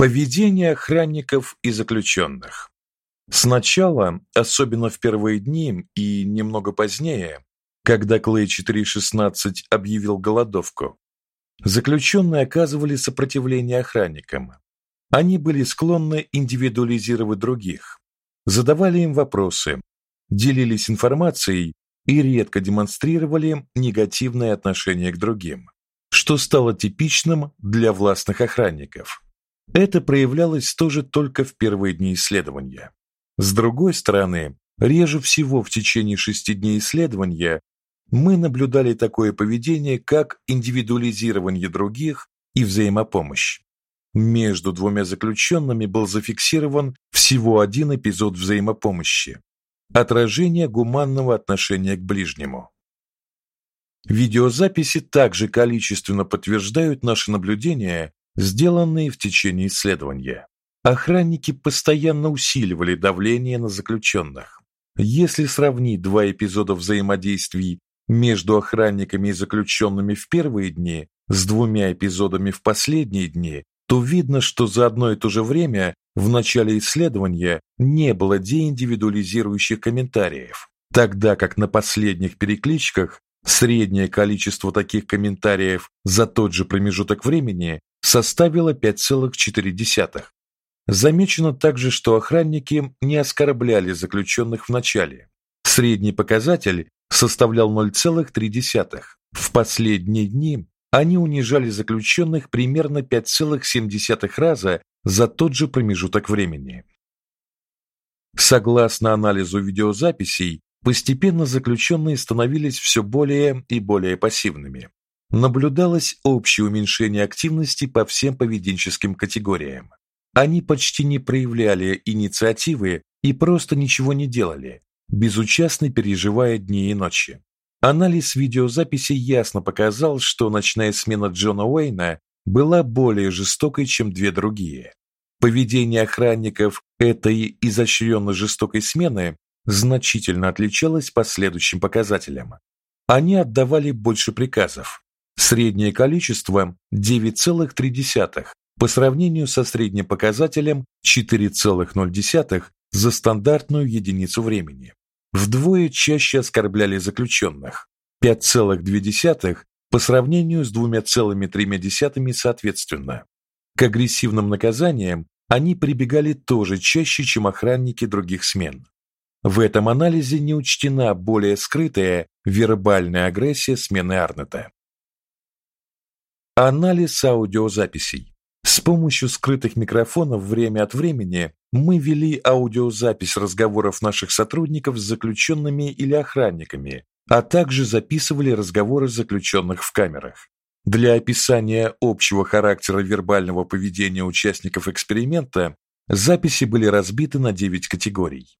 Поведение охранников и заключенных. Сначала, особенно в первые дни и немного позднее, когда Клей 416 объявил голодовку, заключенные оказывали сопротивление охранникам. Они были склонны индивидуализировать других, задавали им вопросы, делились информацией и редко демонстрировали негативное отношение к другим, что стало типичным для властных охранников. Это проявлялось тоже только в первые дни исследования. С другой стороны, реже всего в течение шести дней исследования мы наблюдали такое поведение, как индивидуализирование других и взаимопомощь. Между двумя заключенными был зафиксирован всего один эпизод взаимопомощи отражение гуманного отношения к ближнему. Видеозаписи также количественно подтверждают наши наблюдения сделанные в течение исследования. Охранники постоянно усиливали давление на заключенных. Если сравнить два эпизода взаимодействий между охранниками и заключенными в первые дни с двумя эпизодами в последние дни, то видно, что за одно и то же время в начале исследования не было деиндивидуализирующих комментариев, тогда как на последних перекличках среднее количество таких комментариев за тот же промежуток времени составила 5,4. Замечено также, что охранники не оскорбляли заключенных в начале. Средний показатель составлял 0,3. В последние дни они унижали заключенных примерно 5,7 раза за тот же промежуток времени. Согласно анализу видеозаписей, постепенно заключенные становились все более и более пассивными наблюдалось общее уменьшение активности по всем поведенческим категориям. Они почти не проявляли инициативы и просто ничего не делали, безучастно переживая дни и ночи. Анализ видеозаписи ясно показал, что ночная смена Джона Уэйна была более жестокой, чем две другие. Поведение охранников этой изощренно жестокой смены значительно отличалось по следующим показателям. Они отдавали больше приказов, Среднее количество 9,3 по сравнению со средним показателем 4,0 за стандартную единицу времени. Вдвое чаще оскорбляли заключенных 5,2 по сравнению с 2,3 соответственно. К агрессивным наказаниям они прибегали тоже чаще, чем охранники других смен. В этом анализе не учтена более скрытая вербальная агрессия смены Арнета. Анализ аудиозаписей. С помощью скрытых микрофонов время от времени мы вели аудиозапись разговоров наших сотрудников с заключенными или охранниками, а также записывали разговоры заключенных в камерах. Для описания общего характера вербального поведения участников эксперимента записи были разбиты на 9 категорий.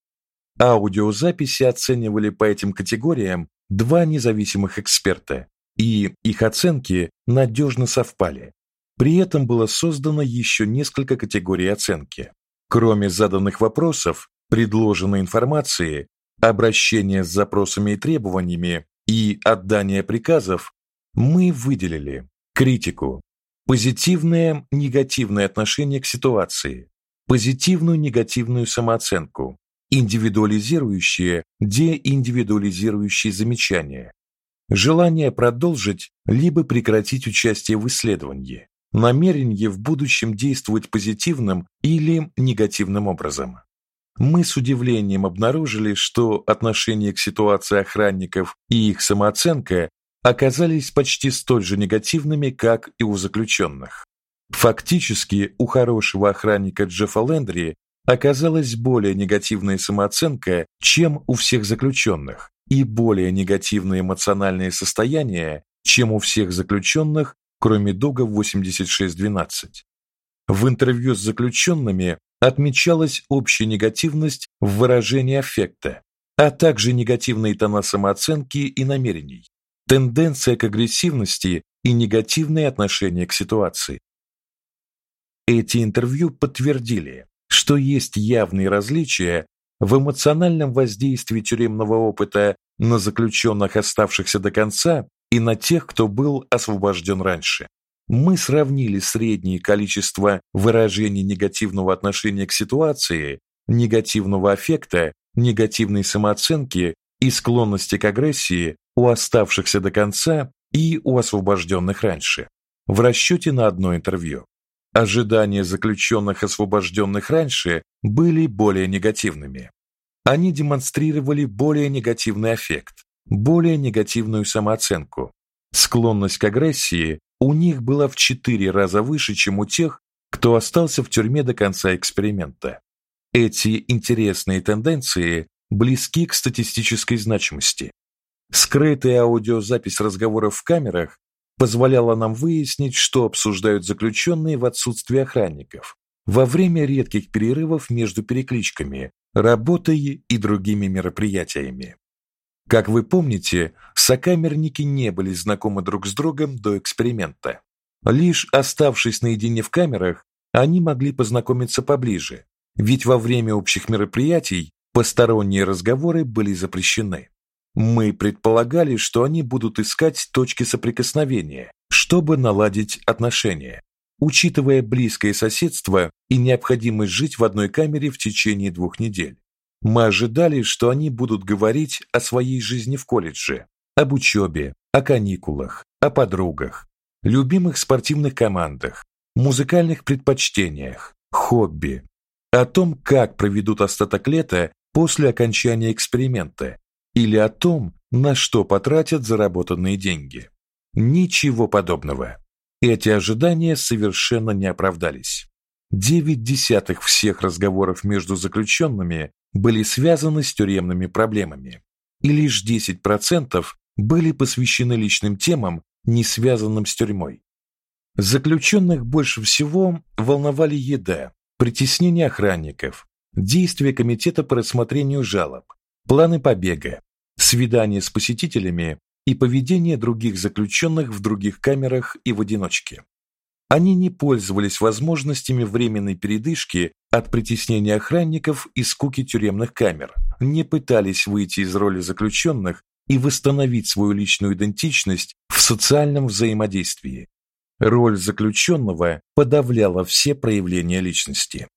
Аудиозаписи оценивали по этим категориям два независимых эксперта и их оценки надежно совпали. При этом было создано еще несколько категорий оценки. Кроме заданных вопросов, предложенной информации, обращения с запросами и требованиями и отдания приказов, мы выделили критику, позитивное, негативное отношение к ситуации, позитивную, негативную самооценку, индивидуализирующие, деиндивидуализирующие замечания, желание продолжить либо прекратить участие в исследовании, намерение в будущем действовать позитивным или негативным образом. Мы с удивлением обнаружили, что отношение к ситуации охранников и их самооценка оказались почти столь же негативными, как и у заключенных. Фактически, у хорошего охранника Джеффа Лендри оказалась более негативная самооценка, чем у всех заключенных, и более негативное эмоциональное состояние, чем у всех заключенных, кроме Дога 8612. В интервью с заключенными отмечалась общая негативность в выражении аффекта, а также негативные тона самооценки и намерений, тенденция к агрессивности и негативное отношение к ситуации. Эти интервью подтвердили, что есть явные различия в эмоциональном воздействии тюремного опыта на заключенных, оставшихся до конца, и на тех, кто был освобожден раньше. мы сравнили среднее количество выражений негативного отношения к ситуации, негативного аффекта, негативной самооценки и склонности к агрессии у оставшихся до конца и у освобожденных раньше в расчете на одно интервью. Ожидания заключенных, освобожденных раньше, были более негативными. Они демонстрировали более негативный аффект, более негативную самооценку. Склонность к агрессии у них была в 4 раза выше, чем у тех, кто остался в тюрьме до конца эксперимента. Эти интересные тенденции близки к статистической значимости. Скрытая аудиозапись разговоров в камерах позволяла нам выяснить, что обсуждают заключенные в отсутствии охранников во время редких перерывов между перекличками, работой и другими мероприятиями. Как вы помните, сокамерники не были знакомы друг с другом до эксперимента. Лишь оставшись наедине в камерах, они могли познакомиться поближе, ведь во время общих мероприятий посторонние разговоры были запрещены. Мы предполагали, что они будут искать точки соприкосновения, чтобы наладить отношения, учитывая близкое соседство и необходимость жить в одной камере в течение двух недель. Мы ожидали, что они будут говорить о своей жизни в колледже, об учебе, о каникулах, о подругах, любимых спортивных командах, музыкальных предпочтениях, хобби, о том, как проведут остаток лета после окончания эксперимента или о том, на что потратят заработанные деньги. Ничего подобного. Эти ожидания совершенно не оправдались. Девять десятых всех разговоров между заключенными были связаны с тюремными проблемами, и лишь 10% были посвящены личным темам, не связанным с тюрьмой. Заключенных больше всего волновали еда, притеснение охранников, действия комитета по рассмотрению жалоб, планы побега, свидания с посетителями и поведение других заключенных в других камерах и в одиночке. Они не пользовались возможностями временной передышки от притеснения охранников и скуки тюремных камер, не пытались выйти из роли заключенных и восстановить свою личную идентичность в социальном взаимодействии. Роль заключенного подавляла все проявления личности.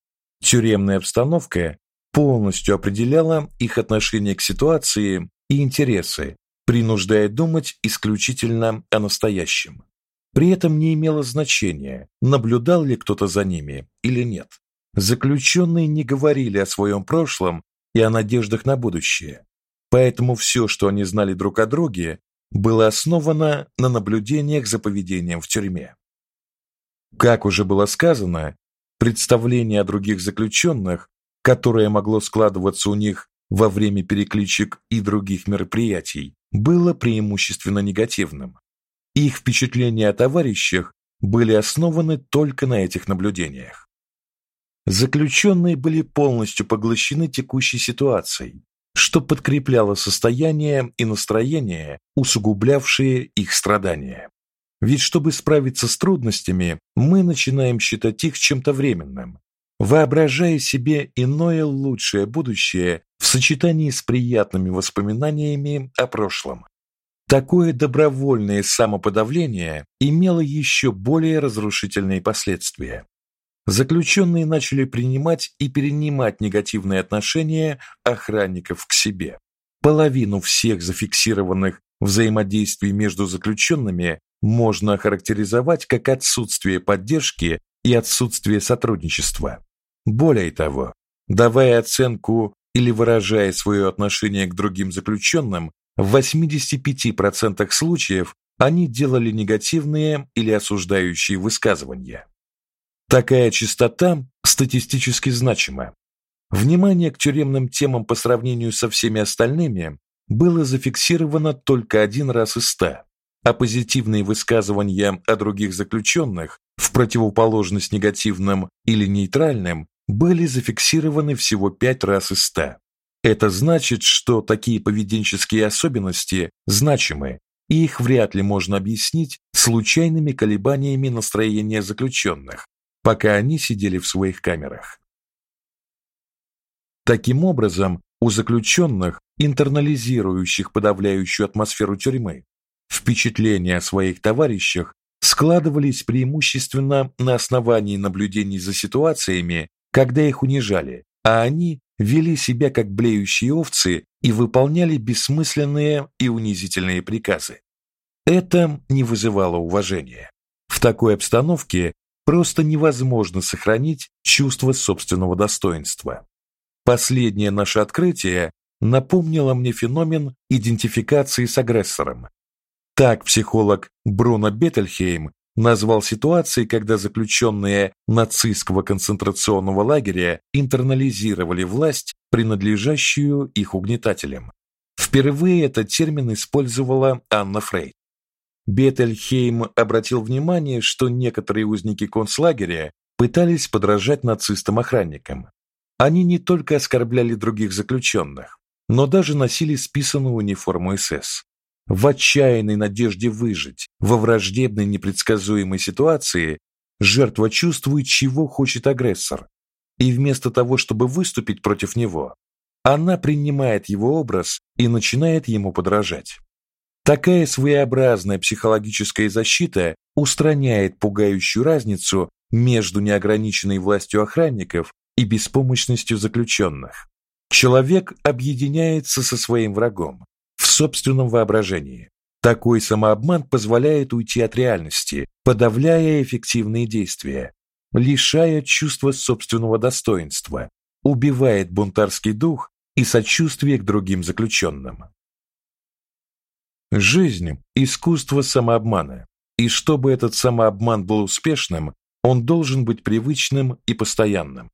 Тюремная обстановка полностью определяла их отношение к ситуации и интересы, принуждая думать исключительно о настоящем. При этом не имело значения, наблюдал ли кто-то за ними или нет. Заключенные не говорили о своем прошлом и о надеждах на будущее. Поэтому все, что они знали друг о друге, было основано на наблюдениях за поведением в тюрьме. Как уже было сказано, представление о других заключенных, которое могло складываться у них во время перекличек и других мероприятий, было преимущественно негативным. Их впечатления о товарищах были основаны только на этих наблюдениях. Заключенные были полностью поглощены текущей ситуацией, что подкрепляло состояние и настроение, усугублявшие их страдания. Ведь чтобы справиться с трудностями, мы начинаем считать их чем-то временным, воображая себе иное лучшее будущее в сочетании с приятными воспоминаниями о прошлом. Такое добровольное самоподавление имело еще более разрушительные последствия. Заключенные начали принимать и перенимать негативные отношения охранников к себе. Половину всех зафиксированных взаимодействий между заключенными можно охарактеризовать как отсутствие поддержки и отсутствие сотрудничества. Более того, давая оценку или выражая свое отношение к другим заключенным, в 85% случаев они делали негативные или осуждающие высказывания. Такая частота статистически значима. Внимание к тюремным темам по сравнению со всеми остальными было зафиксировано только один раз из ста а позитивные высказывания о других заключенных в противоположность негативным или нейтральным были зафиксированы всего пять раз из ста. Это значит, что такие поведенческие особенности значимы, и их вряд ли можно объяснить случайными колебаниями настроения заключенных, пока они сидели в своих камерах. Таким образом, у заключенных, интернализирующих подавляющую атмосферу тюрьмы, Впечатления о своих товарищах складывались преимущественно на основании наблюдений за ситуациями, когда их унижали, а они вели себя как блеющие овцы и выполняли бессмысленные и унизительные приказы. Это не вызывало уважения. В такой обстановке просто невозможно сохранить чувство собственного достоинства. Последнее наше открытие напомнило мне феномен идентификации с агрессором. Так психолог Бруно Беттельхейм назвал ситуации, когда заключенные нацистского концентрационного лагеря интернализировали власть, принадлежащую их угнетателям. Впервые этот термин использовала Анна Фрейд. Беттельхейм обратил внимание, что некоторые узники концлагеря пытались подражать нацистам-охранникам. Они не только оскорбляли других заключенных, но даже носили списанную униформу СС. В отчаянной надежде выжить во враждебной непредсказуемой ситуации жертва чувствует, чего хочет агрессор, и вместо того, чтобы выступить против него, она принимает его образ и начинает ему подражать. Такая своеобразная психологическая защита устраняет пугающую разницу между неограниченной властью охранников и беспомощностью заключенных. Человек объединяется со своим врагом собственном воображении. Такой самообман позволяет уйти от реальности, подавляя эффективные действия, лишая чувства собственного достоинства, убивает бунтарский дух и сочувствие к другим заключенным. Жизнь искусство самообмана, и чтобы этот самообман был успешным, он должен быть привычным и постоянным.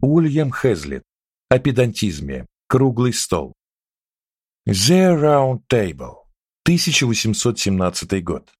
Уильям Хезлит. О педантизме. Круглый стол. The Round Table. 1817 год.